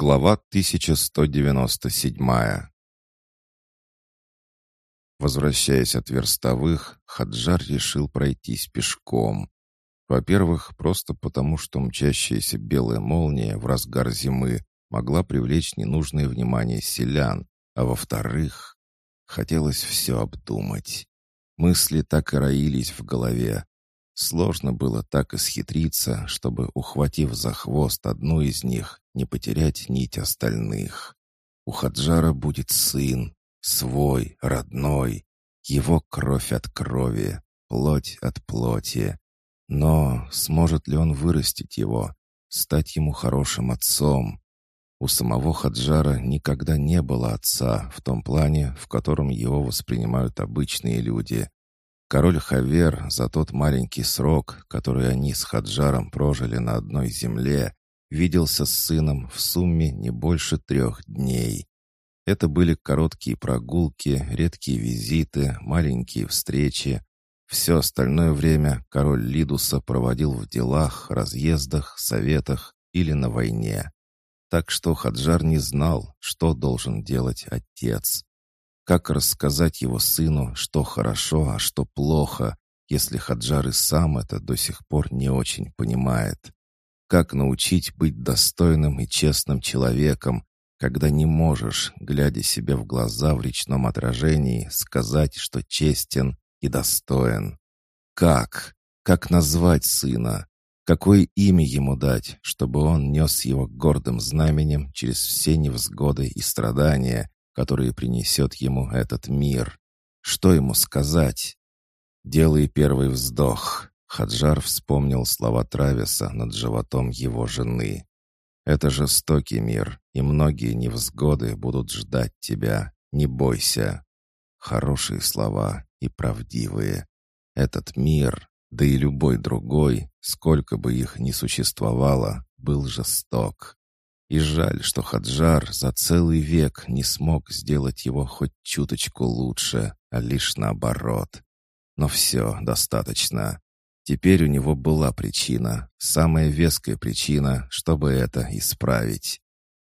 Глава 1197 Возвращаясь от верстовых, Хаджар решил пройтись пешком. Во-первых, просто потому, что мчащаяся белая молния в разгар зимы могла привлечь ненужное внимание селян, а во-вторых, хотелось все обдумать. Мысли так и роились в голове. Сложно было так исхитриться, чтобы, ухватив за хвост одну из них, не потерять нить остальных. У Хаджара будет сын, свой, родной, его кровь от крови, плоть от плоти. Но сможет ли он вырастить его, стать ему хорошим отцом? У самого Хаджара никогда не было отца в том плане, в котором его воспринимают обычные люди. Король Хавер за тот маленький срок, который они с Хаджаром прожили на одной земле, виделся с сыном в сумме не больше трех дней. Это были короткие прогулки, редкие визиты, маленькие встречи, все остальное время король Лидуса проводил в делах, разъездах, советах или на войне. Так что Хаджар не знал, что должен делать отец. Как рассказать его сыну, что хорошо, а что плохо, если Хаджар и сам это до сих пор не очень понимает? Как научить быть достойным и честным человеком, когда не можешь, глядя себе в глаза в речном отражении, сказать, что честен и достоин. Как? Как назвать сына? Какое имя ему дать, чтобы он нес его гордым знаменем через все невзгоды и страдания, которые принесет ему этот мир? Что ему сказать? Делай первый вздох. Хаджар вспомнил слова Трависа над животом его жены. «Это жестокий мир, и многие невзгоды будут ждать тебя. Не бойся». Хорошие слова и правдивые. Этот мир, да и любой другой, сколько бы их ни существовало, был жесток. И жаль, что Хаджар за целый век не смог сделать его хоть чуточку лучше, а лишь наоборот. Но все, достаточно. Теперь у него была причина, самая веская причина, чтобы это исправить.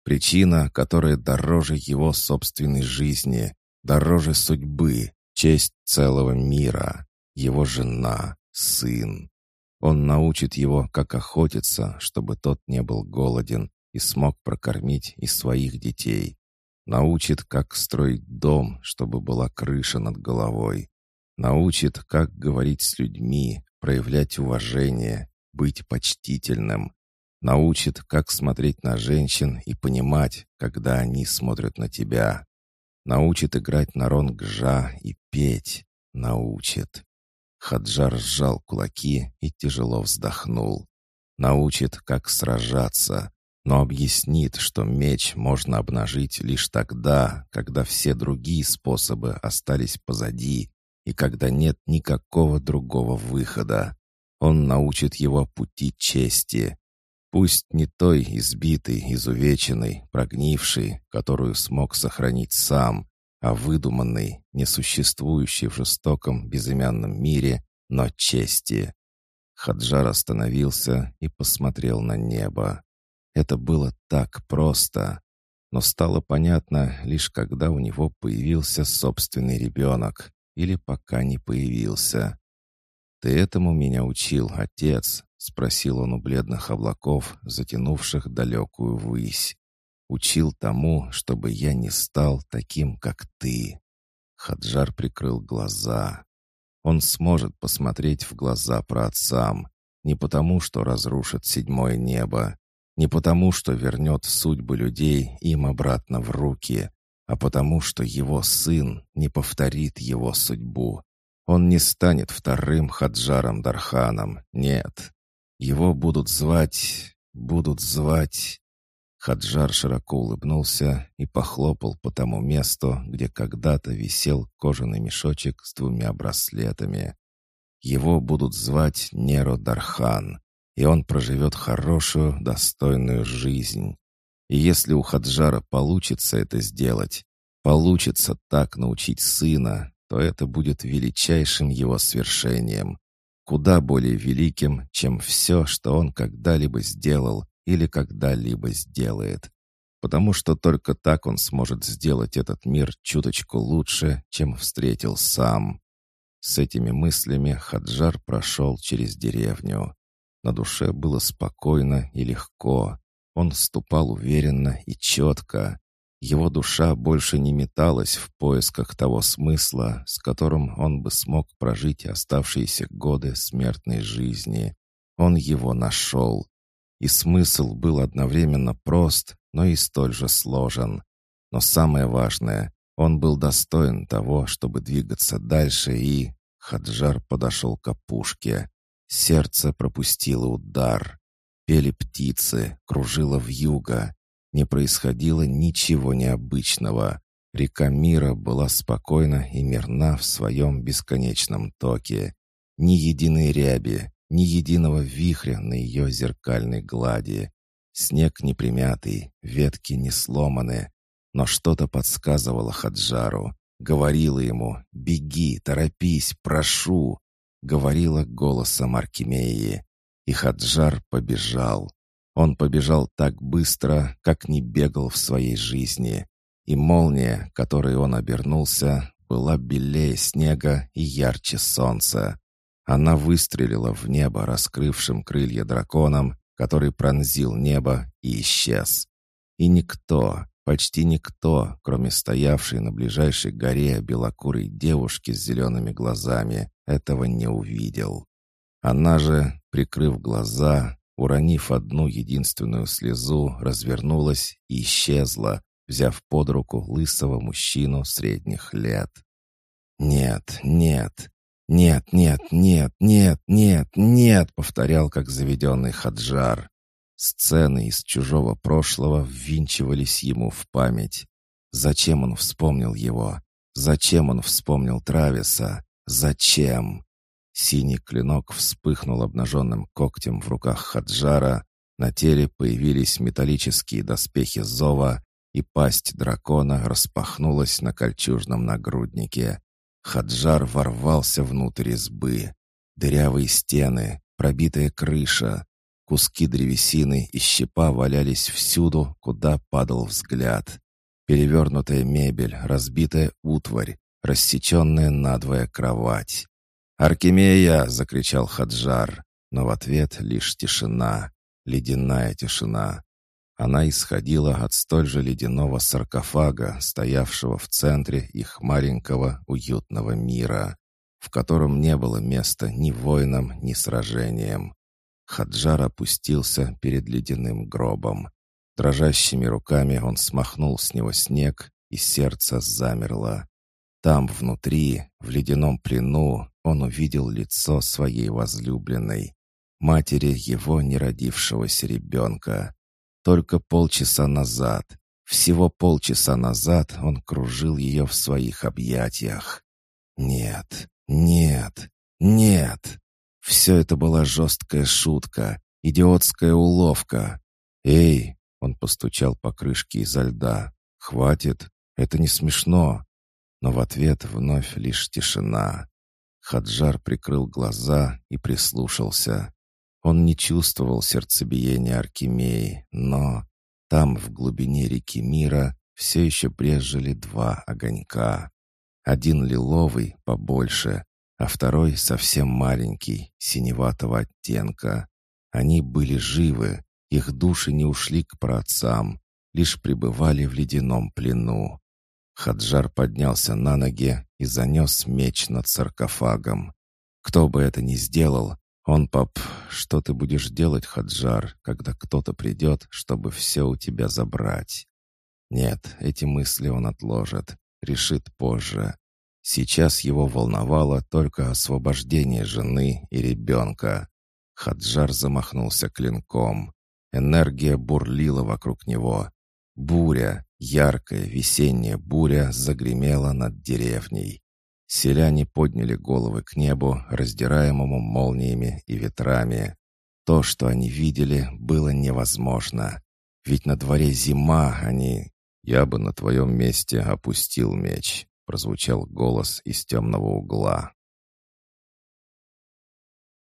Причина, которая дороже его собственной жизни, дороже судьбы, честь целого мира, его жена, сын. Он научит его, как охотиться, чтобы тот не был голоден и смог прокормить и своих детей. Научит, как строить дом, чтобы была крыша над головой. Научит, как говорить с людьми, проявлять уважение, быть почтительным. Научит, как смотреть на женщин и понимать, когда они смотрят на тебя. Научит играть на ронгжа и петь. Научит. Хаджар сжал кулаки и тяжело вздохнул. Научит, как сражаться, но объяснит, что меч можно обнажить лишь тогда, когда все другие способы остались позади и когда нет никакого другого выхода. Он научит его пути чести. Пусть не той избитой, изувеченной, прогнившей, которую смог сохранить сам, а выдуманной, несуществующей в жестоком безымянном мире, но чести. Хаджар остановился и посмотрел на небо. Это было так просто, но стало понятно лишь когда у него появился собственный ребенок, или пока не появился. «Ты этому меня учил, отец?» — спросил он у бледных облаков, затянувших далекую высь. «Учил тому, чтобы я не стал таким, как ты». Хаджар прикрыл глаза. Он сможет посмотреть в глаза праотцам, не потому, что разрушит седьмое небо, не потому, что вернет судьбы людей им обратно в руки, а потому что его сын не повторит его судьбу. Он не станет вторым Хаджаром Дарханом, нет. Его будут звать, будут звать... Хаджар широко улыбнулся и похлопал по тому месту, где когда-то висел кожаный мешочек с двумя браслетами. Его будут звать Неро Дархан, и он проживет хорошую, достойную жизнь. И если у Хаджара получится это сделать, получится так научить сына, то это будет величайшим его свершением, куда более великим, чем все, что он когда-либо сделал или когда-либо сделает. потому что только так он сможет сделать этот мир чуточку лучше, чем встретил сам. С этими мыслями Хаджар прошел через деревню. На душе было спокойно и легко. Он ступал уверенно и четко. Его душа больше не металась в поисках того смысла, с которым он бы смог прожить оставшиеся годы смертной жизни. Он его нашел. И смысл был одновременно прост, но и столь же сложен. Но самое важное, он был достоин того, чтобы двигаться дальше и... Хаджар подошел к опушке. Сердце пропустило удар. Пели птицы, кружило вьюга. Не происходило ничего необычного. Река мира была спокойна и мирна в своем бесконечном токе. Ни единой ряби, ни единого вихря на ее зеркальной глади. Снег не примятый, ветки не сломаны. Но что-то подсказывало Хаджару. Говорила ему «Беги, торопись, прошу!» Говорила голосом Аркемии. И Хаджар побежал. Он побежал так быстро, как не бегал в своей жизни. И молния, которой он обернулся, была белее снега и ярче солнца. Она выстрелила в небо раскрывшим крылья драконом, который пронзил небо и исчез. И никто, почти никто, кроме стоявшей на ближайшей горе белокурой девушки с зелеными глазами, этого не увидел. Она же, прикрыв глаза, уронив одну единственную слезу, развернулась и исчезла, взяв под руку лысого мужчину средних лет. «Нет, нет, «Нет, нет, нет, нет, нет, нет!» — повторял, как заведенный Хаджар. Сцены из чужого прошлого ввинчивались ему в память. Зачем он вспомнил его? Зачем он вспомнил Трависа? Зачем? Синий клинок вспыхнул обнаженным когтем в руках Хаджара, на теле появились металлические доспехи Зова, и пасть дракона распахнулась на кольчужном нагруднике. Хаджар ворвался внутрь избы. Дырявые стены, пробитая крыша, куски древесины и щепа валялись всюду, куда падал взгляд. Перевернутая мебель, разбитая утварь, рассеченная надвое кровать. «Аркемия!» — закричал Хаджар, но в ответ лишь тишина, ледяная тишина. Она исходила от столь же ледяного саркофага, стоявшего в центре их маленького уютного мира, в котором не было места ни воинам, ни сражениям. Хаджар опустился перед ледяным гробом. Дрожащими руками он смахнул с него снег, и сердце замерло. Там, внутри, в ледяном плену, он увидел лицо своей возлюбленной, матери его неродившегося ребенка. Только полчаса назад, всего полчаса назад он кружил ее в своих объятиях. Нет, нет, нет. Все это была жесткая шутка, идиотская уловка. «Эй!» — он постучал по крышке изо льда. «Хватит, это не смешно». Но в ответ вновь лишь тишина. Хаджар прикрыл глаза и прислушался. Он не чувствовал сердцебиения Аркемии, но там, в глубине реки мира, все еще брезжили два огонька. Один лиловый, побольше, а второй совсем маленький, синеватого оттенка. Они были живы, их души не ушли к праотцам, лишь пребывали в ледяном плену. Хаджар поднялся на ноги и занес меч над саркофагом. Кто бы это ни сделал, он, пап, что ты будешь делать, Хаджар, когда кто-то придет, чтобы все у тебя забрать? Нет, эти мысли он отложит, решит позже. Сейчас его волновало только освобождение жены и ребенка. Хаджар замахнулся клинком. Энергия бурлила вокруг него. Буря, яркая весенняя буря загремела над деревней. Селяне подняли головы к небу, раздираемому молниями и ветрами. То, что они видели, было невозможно. Ведь на дворе зима, они... «Я бы на твоем месте опустил меч», — прозвучал голос из темного угла.